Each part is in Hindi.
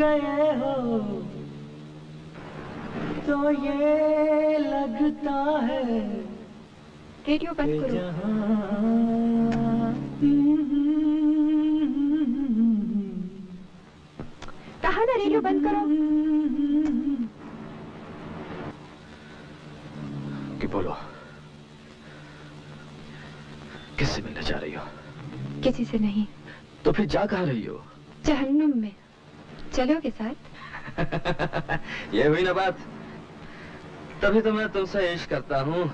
गए हो तो ये लगता है रेडियो बंद करो? कहा ना रेडियो बंद करो? कि बोलो किससे मिलने जा रही हो? किसी से नहीं। तो फिर जा कहाँ रही हो? जहन्नुम में। चलोगे साथ। ये हुई ना बात। तभी तो मैं तुमसे इश्क करता हूँ।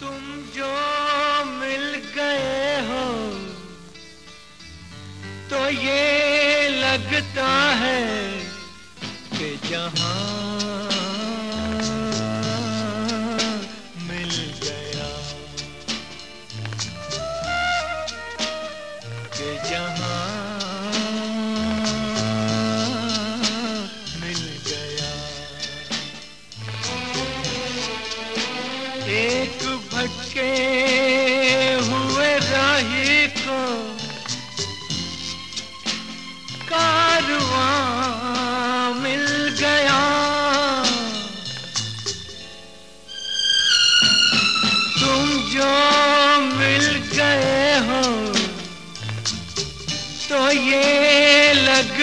तुम जो मिल गए हो तो ये लगता है कि जहाँ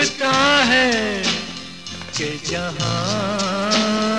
लगता है कि जहाँ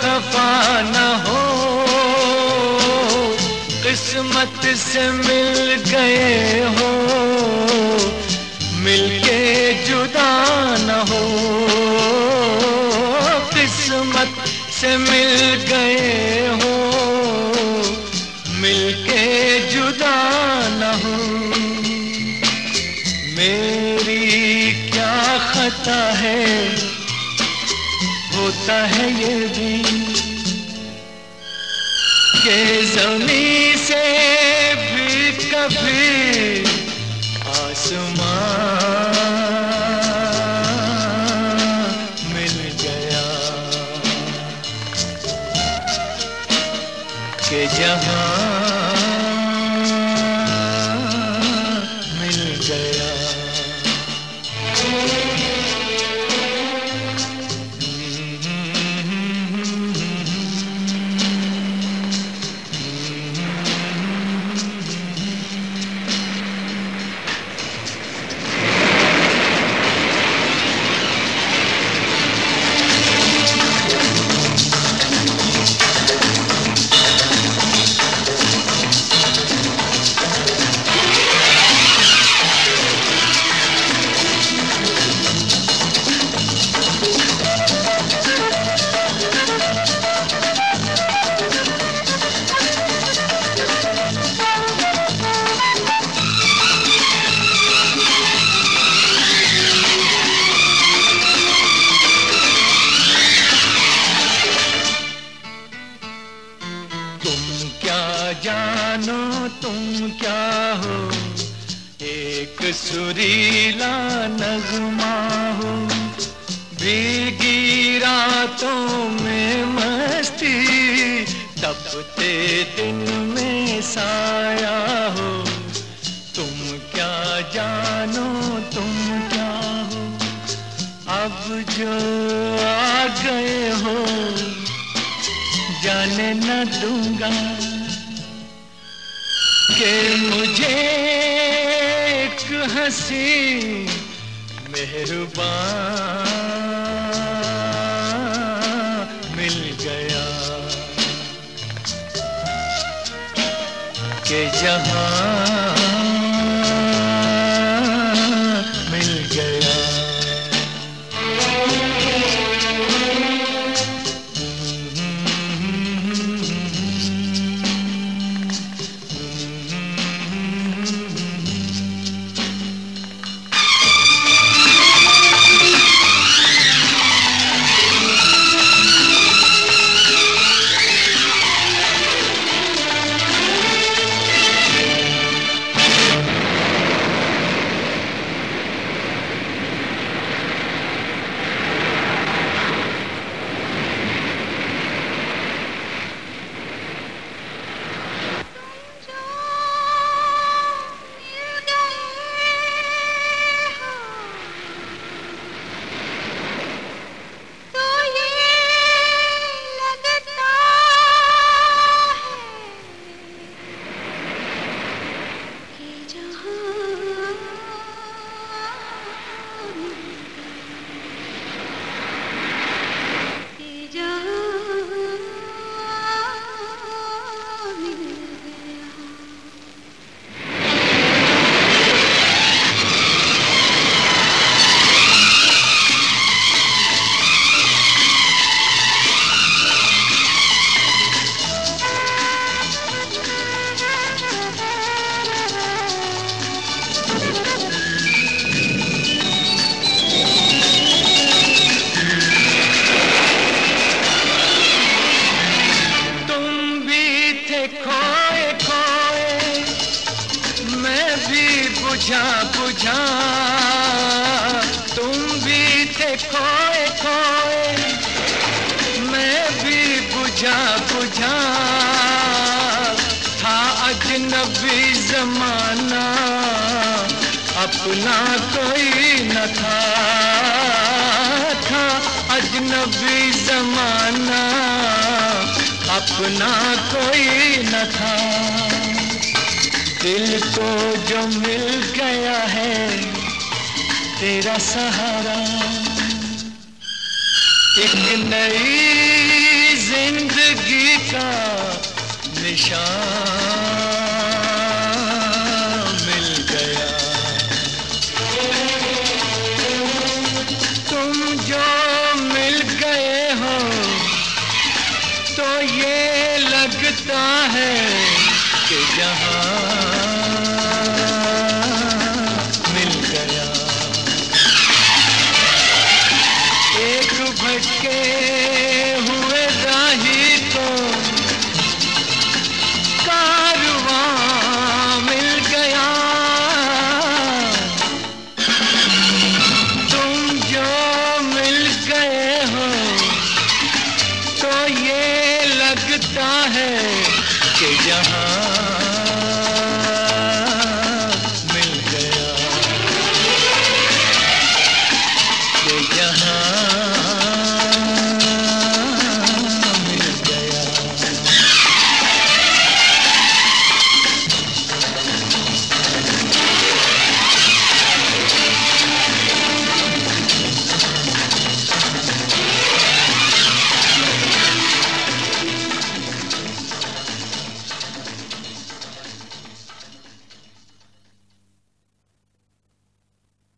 खफा न हो। किस्मत से मिल गए हो। मिलके जुदा न हो। किस्मत से मिल गए हो। मिलके जुदा न हो। मेरी क्या खता है? होता है ये भी के जमी से भी कभी सुरीला नगमा हो। भीगी रातों में मस्ती तपते दिन में साया हो। तुम क्या जानो, तुम क्या हो। अब जो आ गए हो, जाने न दूँगा कि मुझे एक हँसी। मेहरबान मिल गया। के जहाँ खोए मैं भी बुझा बुझा। था अजनबी जमाना। अपना कोई न था। था अजनबी जमाना। अपना कोई न था। दिल को जो मिल गया है, तेरा सहारा। एक नई ज़िंदगी का निशान मिल गया। तुम जो मिल गए हो तो ये लगता है कि जहाँ